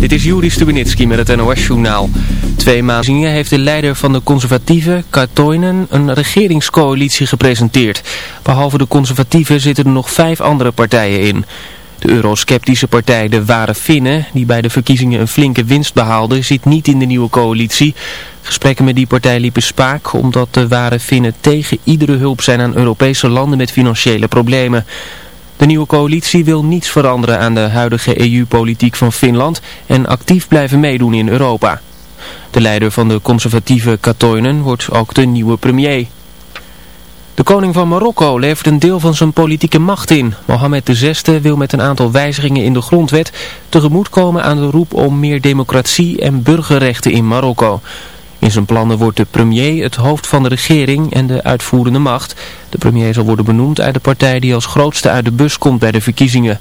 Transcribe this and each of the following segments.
Dit is Juri Stubenitski met het NOS-journaal. Twee maanden heeft de leider van de conservatieven, Katoinen, een regeringscoalitie gepresenteerd. Behalve de conservatieven zitten er nog vijf andere partijen in. De eurosceptische partij De Ware Finnen, die bij de verkiezingen een flinke winst behaalde, zit niet in de nieuwe coalitie. Gesprekken met die partij liepen spaak omdat de Ware Finnen tegen iedere hulp zijn aan Europese landen met financiële problemen. De nieuwe coalitie wil niets veranderen aan de huidige EU-politiek van Finland en actief blijven meedoen in Europa. De leider van de conservatieve Katoinen wordt ook de nieuwe premier. De koning van Marokko levert een deel van zijn politieke macht in. Mohammed VI wil met een aantal wijzigingen in de grondwet tegemoetkomen aan de roep om meer democratie en burgerrechten in Marokko. In zijn plannen wordt de premier het hoofd van de regering en de uitvoerende macht. De premier zal worden benoemd uit de partij die als grootste uit de bus komt bij de verkiezingen.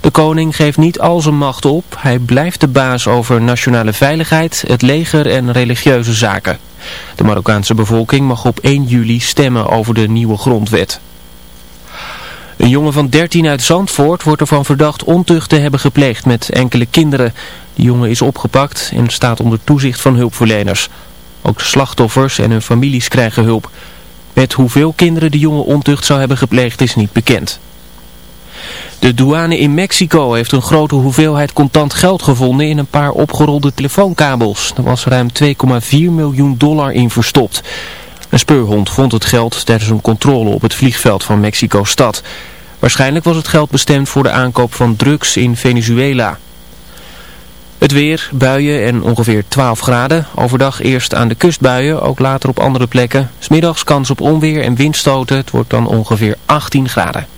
De koning geeft niet al zijn macht op. Hij blijft de baas over nationale veiligheid, het leger en religieuze zaken. De Marokkaanse bevolking mag op 1 juli stemmen over de nieuwe grondwet. Een jongen van 13 uit Zandvoort wordt ervan verdacht ontucht te hebben gepleegd met enkele kinderen. De jongen is opgepakt en staat onder toezicht van hulpverleners. Ook de slachtoffers en hun families krijgen hulp. Met hoeveel kinderen de jongen ontucht zou hebben gepleegd is niet bekend. De douane in Mexico heeft een grote hoeveelheid contant geld gevonden in een paar opgerolde telefoonkabels. Er was ruim 2,4 miljoen dollar in verstopt. Een speurhond vond het geld tijdens een controle op het vliegveld van Mexico-stad. Waarschijnlijk was het geld bestemd voor de aankoop van drugs in Venezuela. Het weer, buien en ongeveer 12 graden. Overdag eerst aan de kust buien, ook later op andere plekken. Smiddags kans op onweer en windstoten. Het wordt dan ongeveer 18 graden.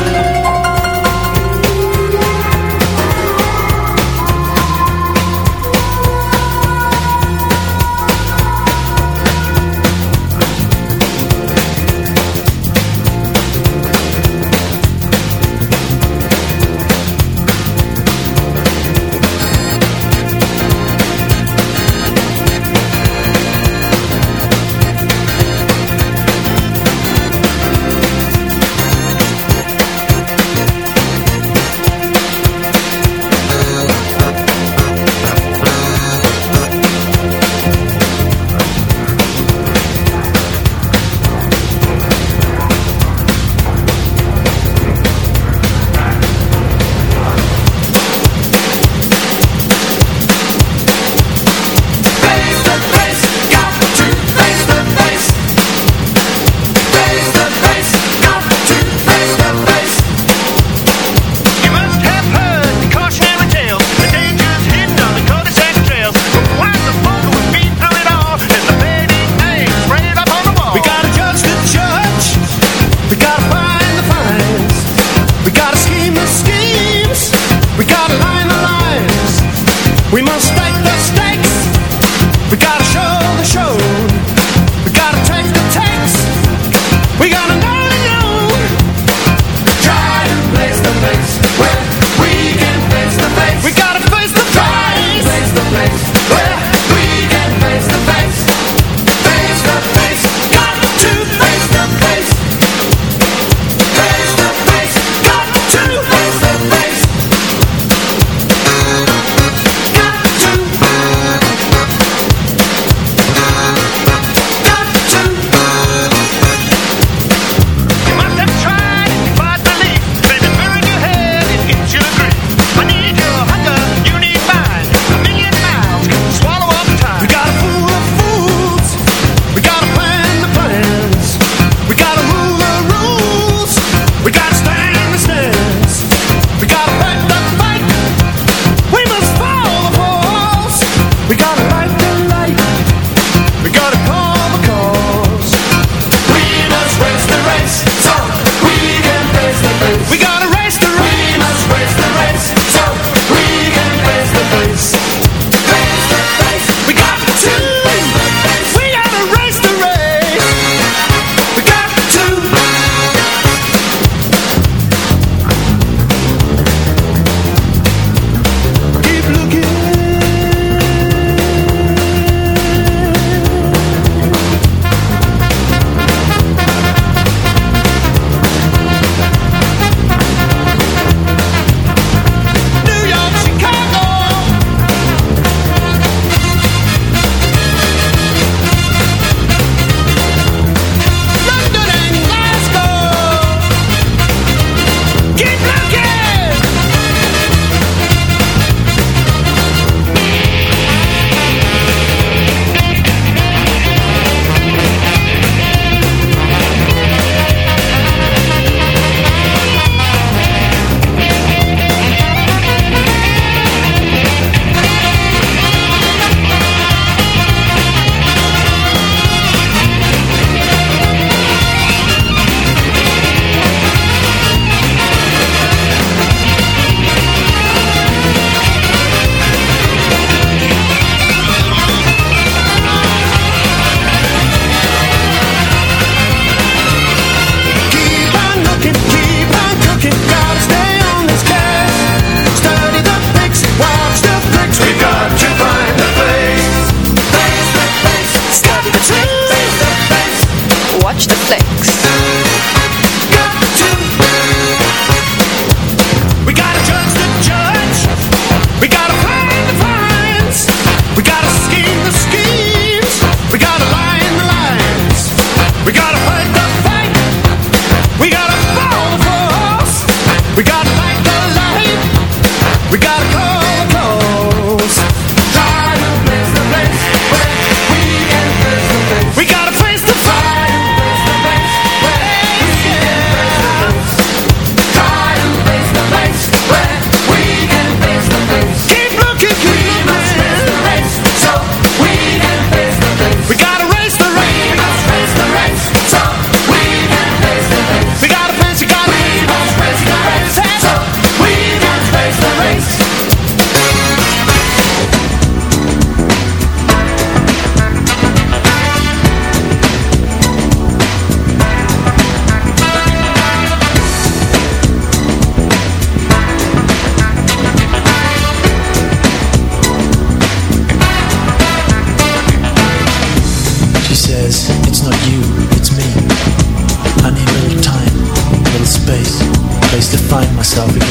Africa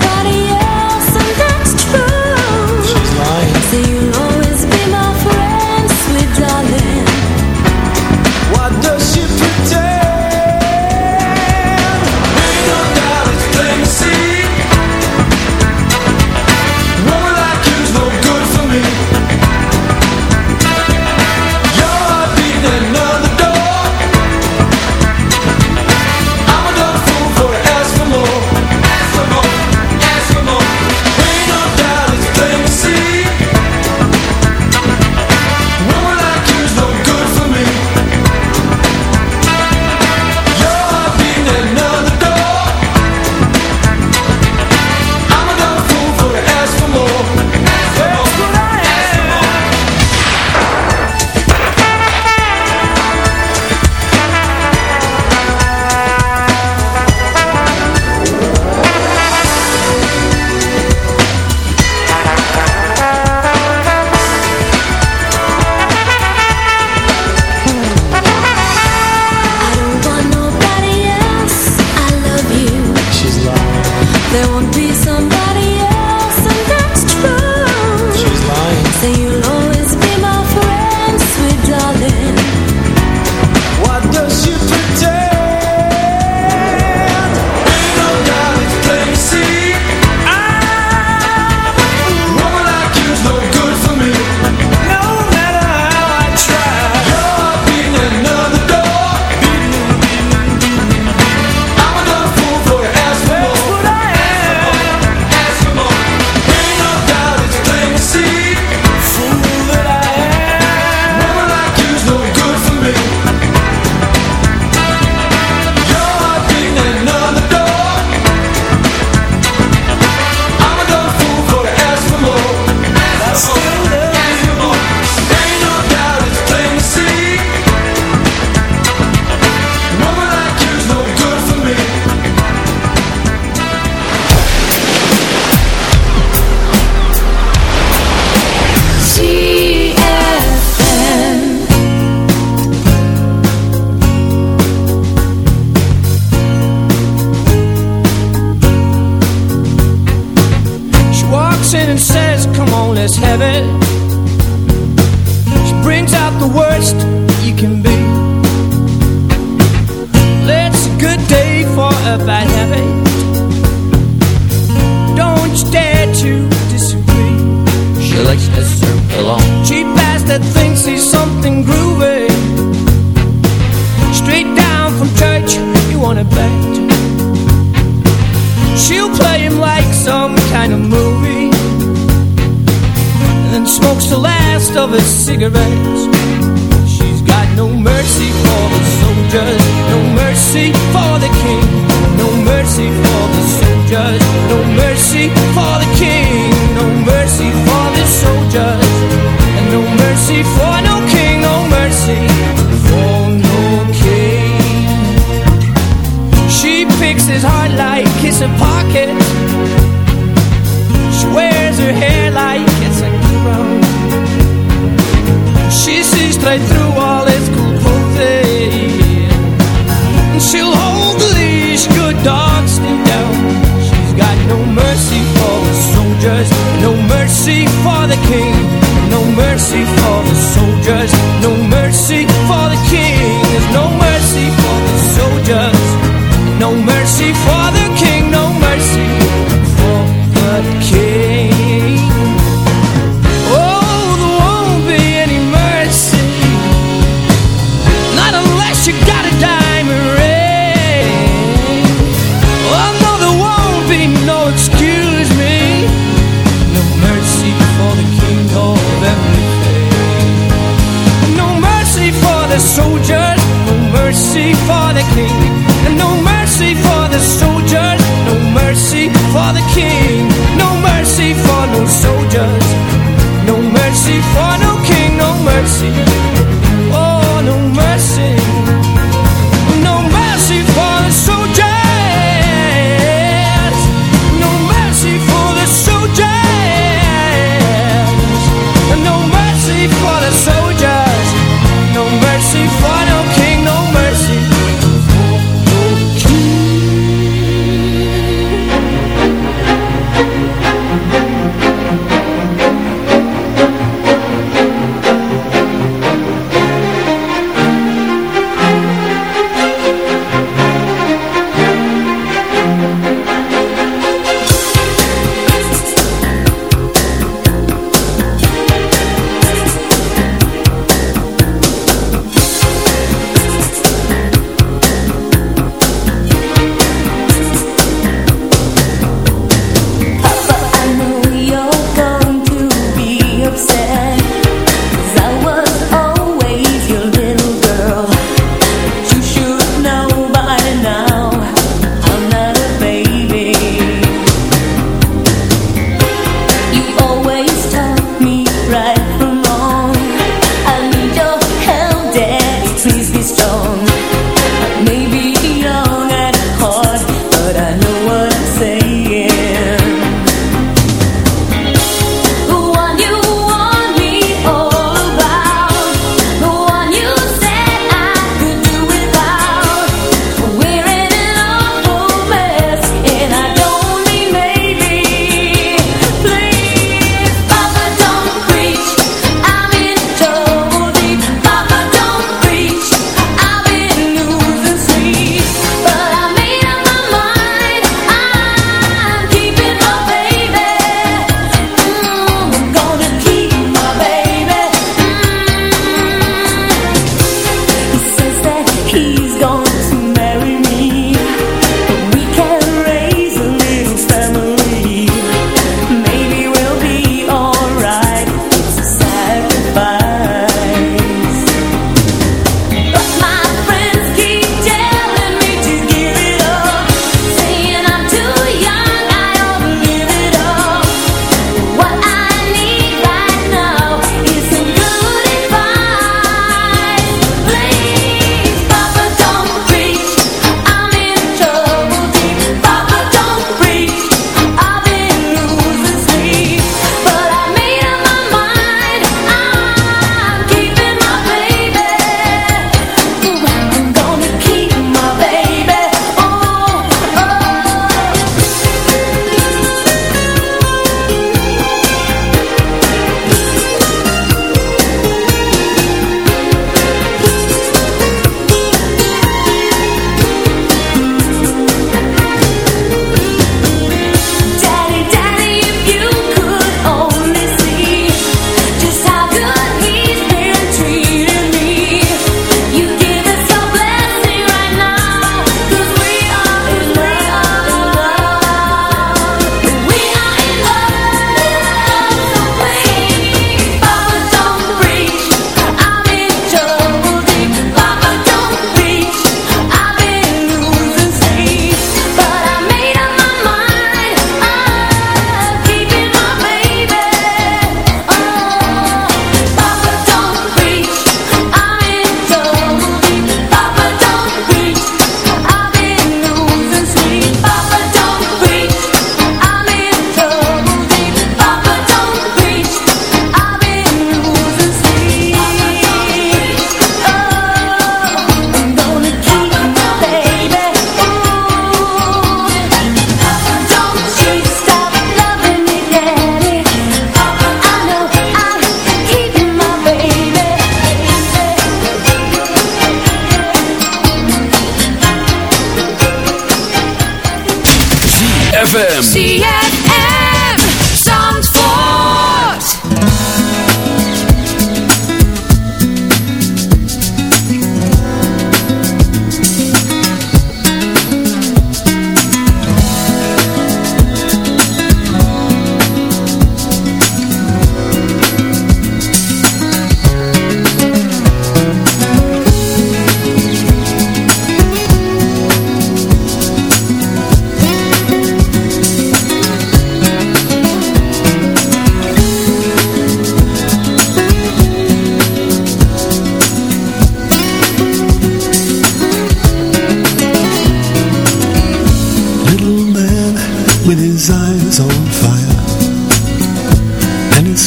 ve cigarette.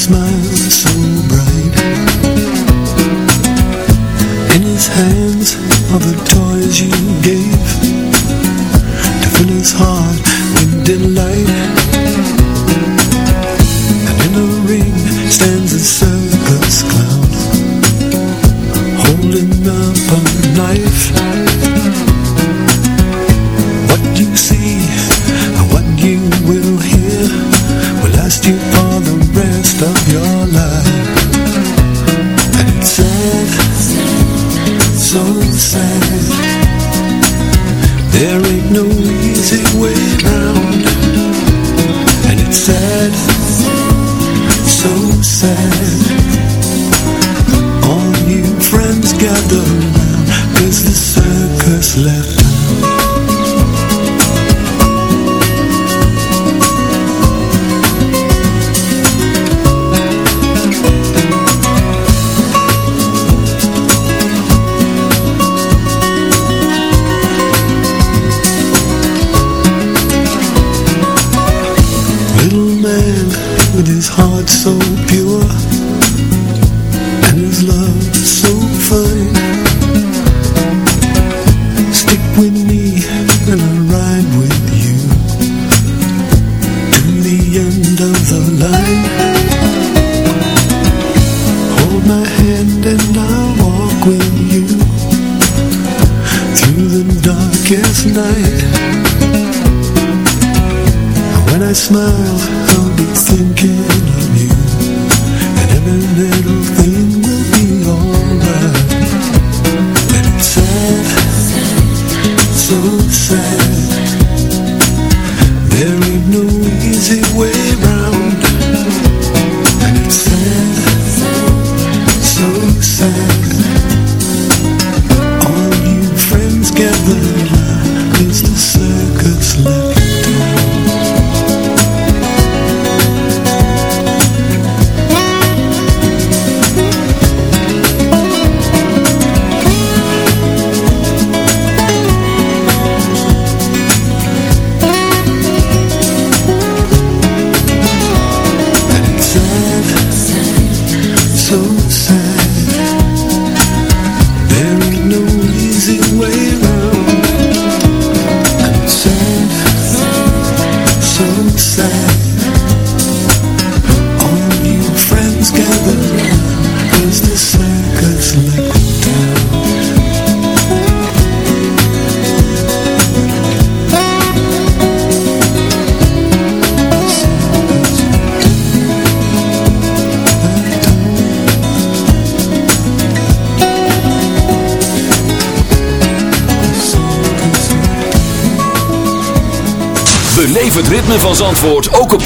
Christmas.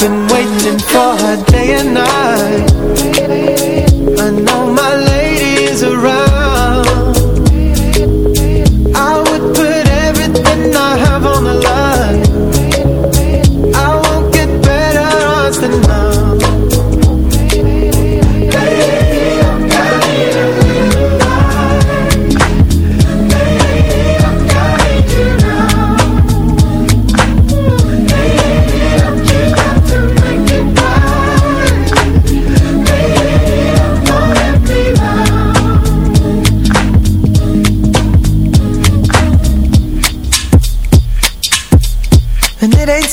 been waiting for her day and night. I know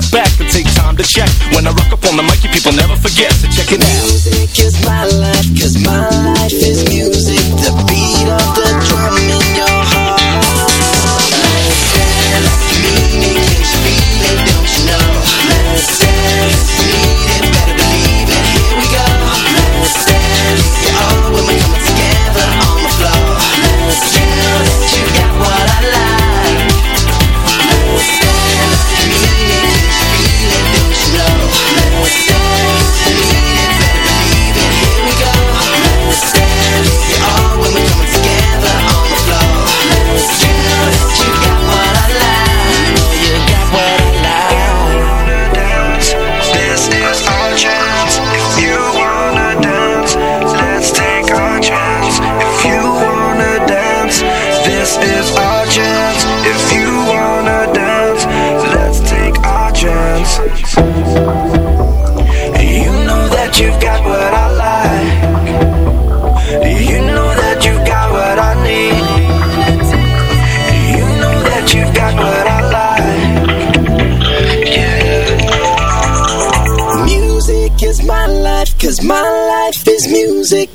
step back and take time to check. When I rock up on the mic, you people never forget to check it out. Music is my life, cause my life is me.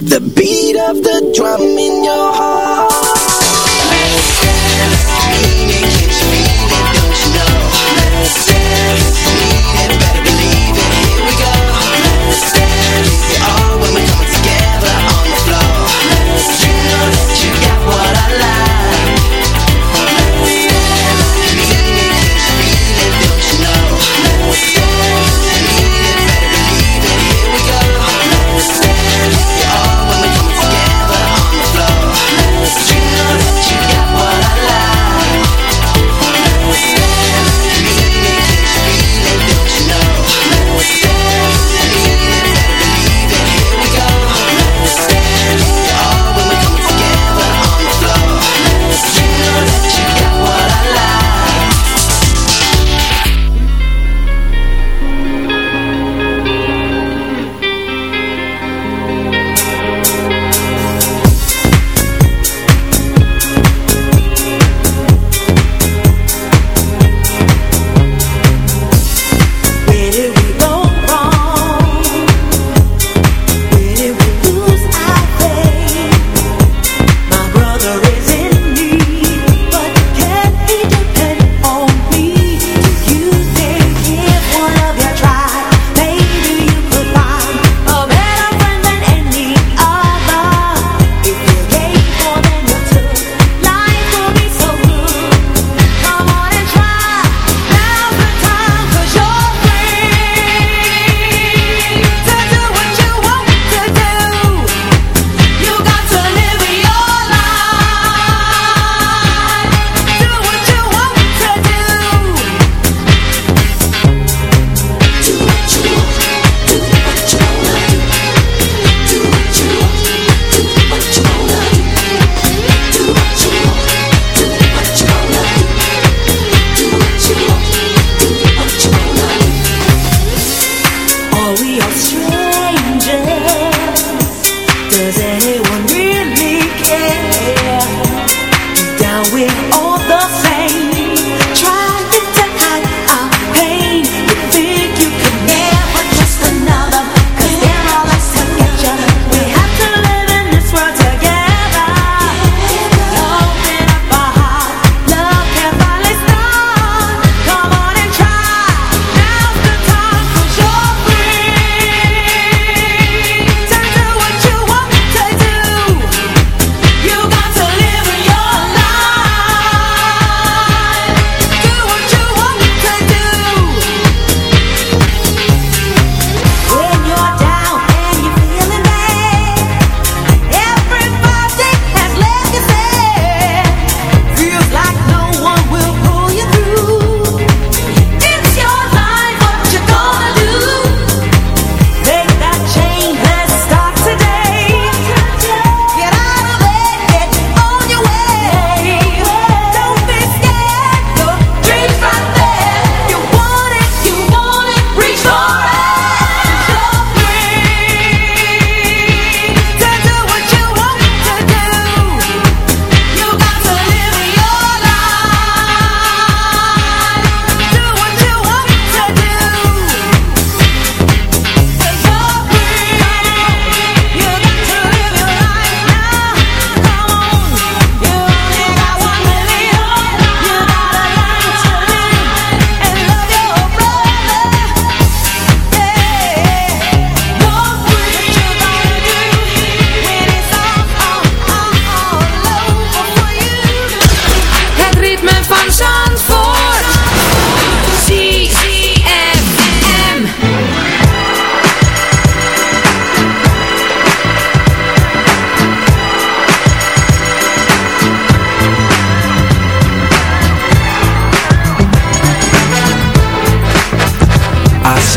the beat of the drum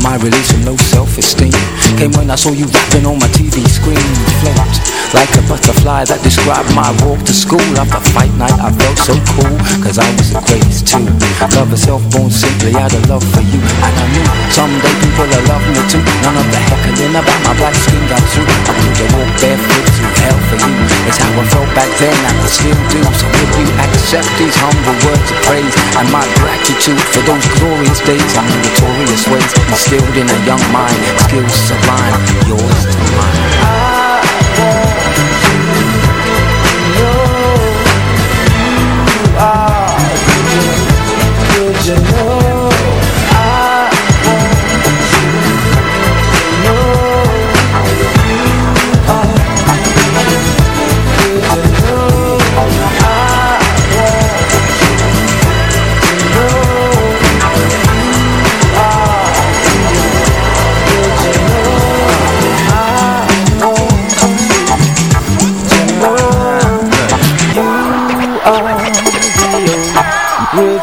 My release from low self-esteem. Came when I saw you rapping on my TV screen. Float like a butterfly that described my walk to school. After fight night I felt so cool Cause I was the greatest too. Love herself born simply out of love for you. And I knew someday people will love me too. None of the heckling about my black skin got through. I have walked barefoot through hell for you. It's how I felt back then and I still do. So if you accept these humble words of praise And my for those glorious days And notorious ways. Instilled in a young mind Skills sublime. Yours to mine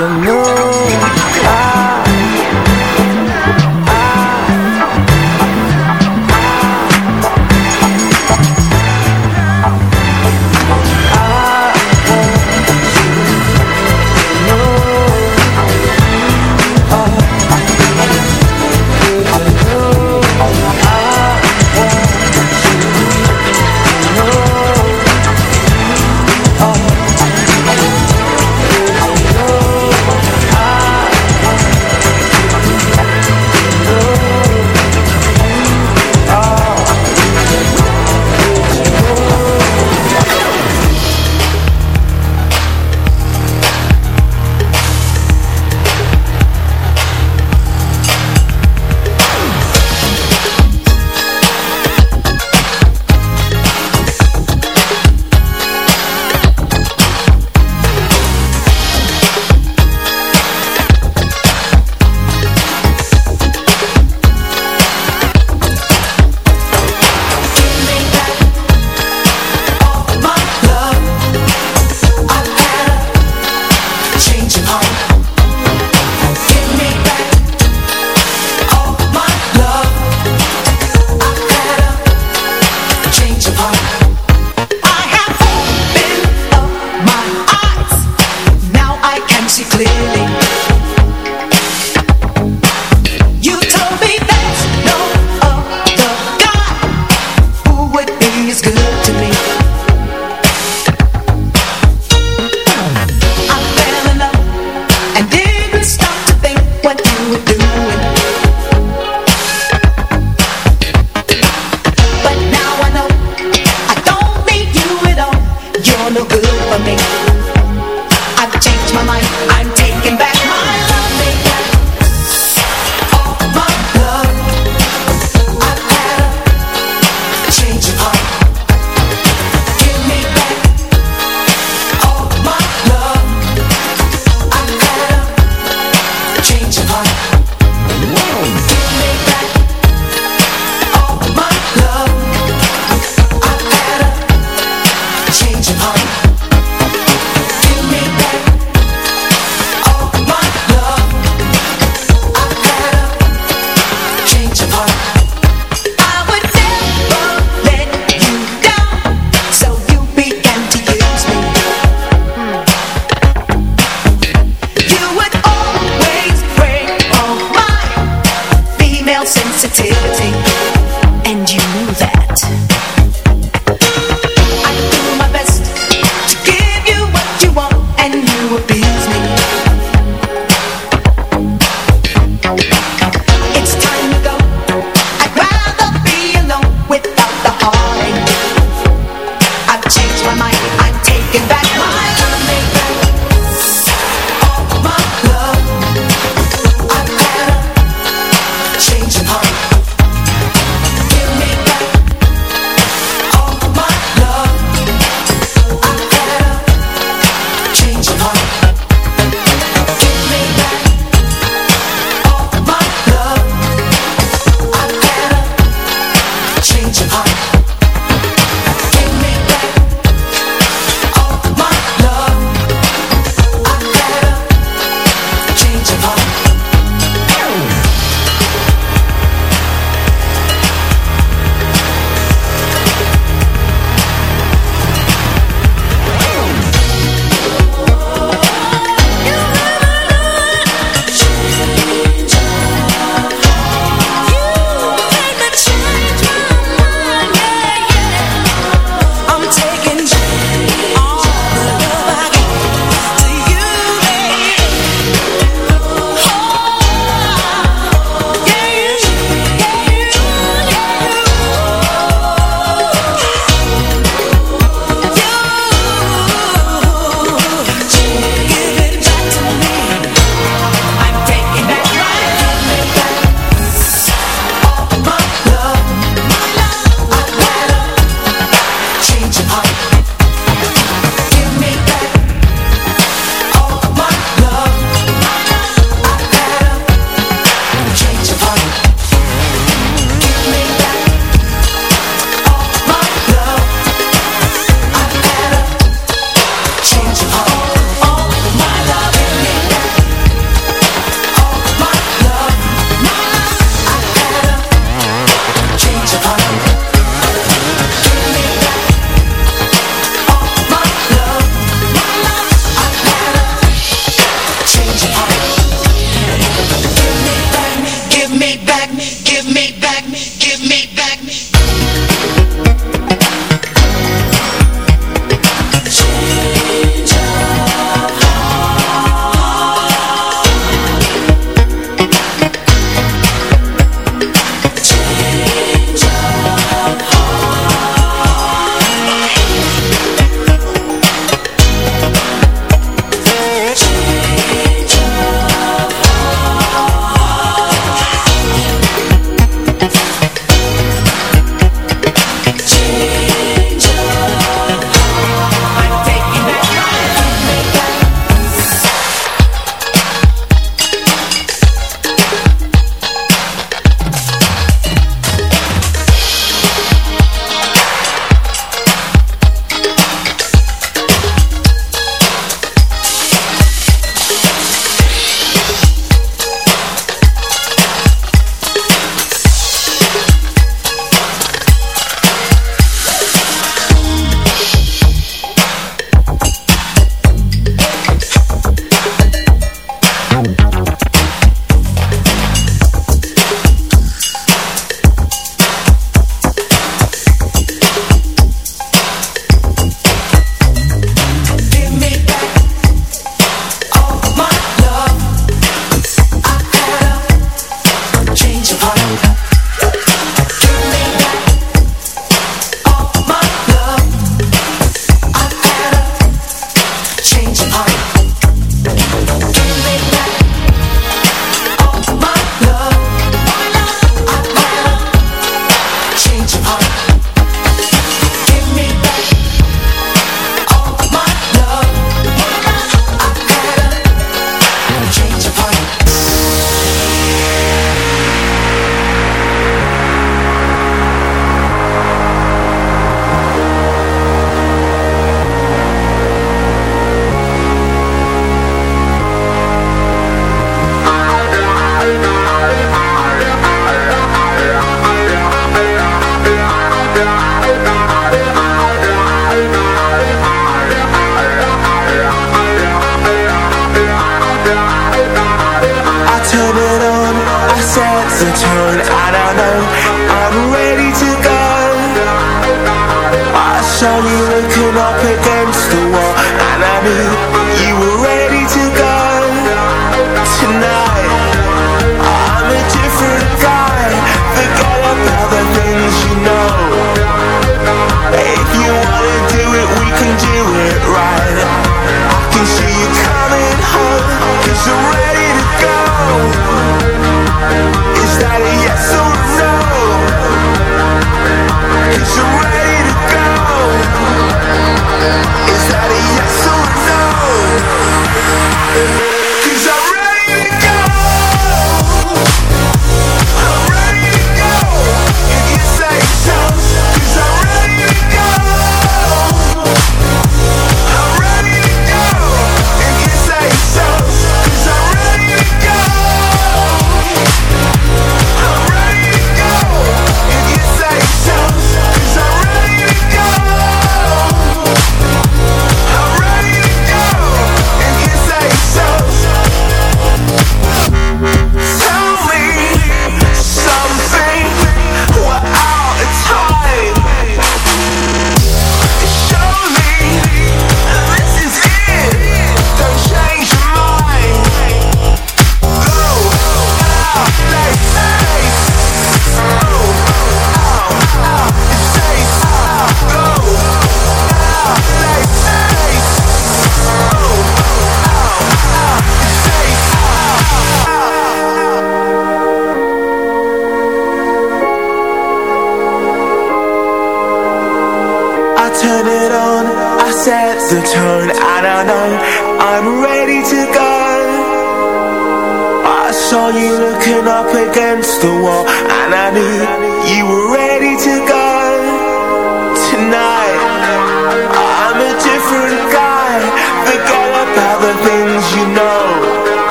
you know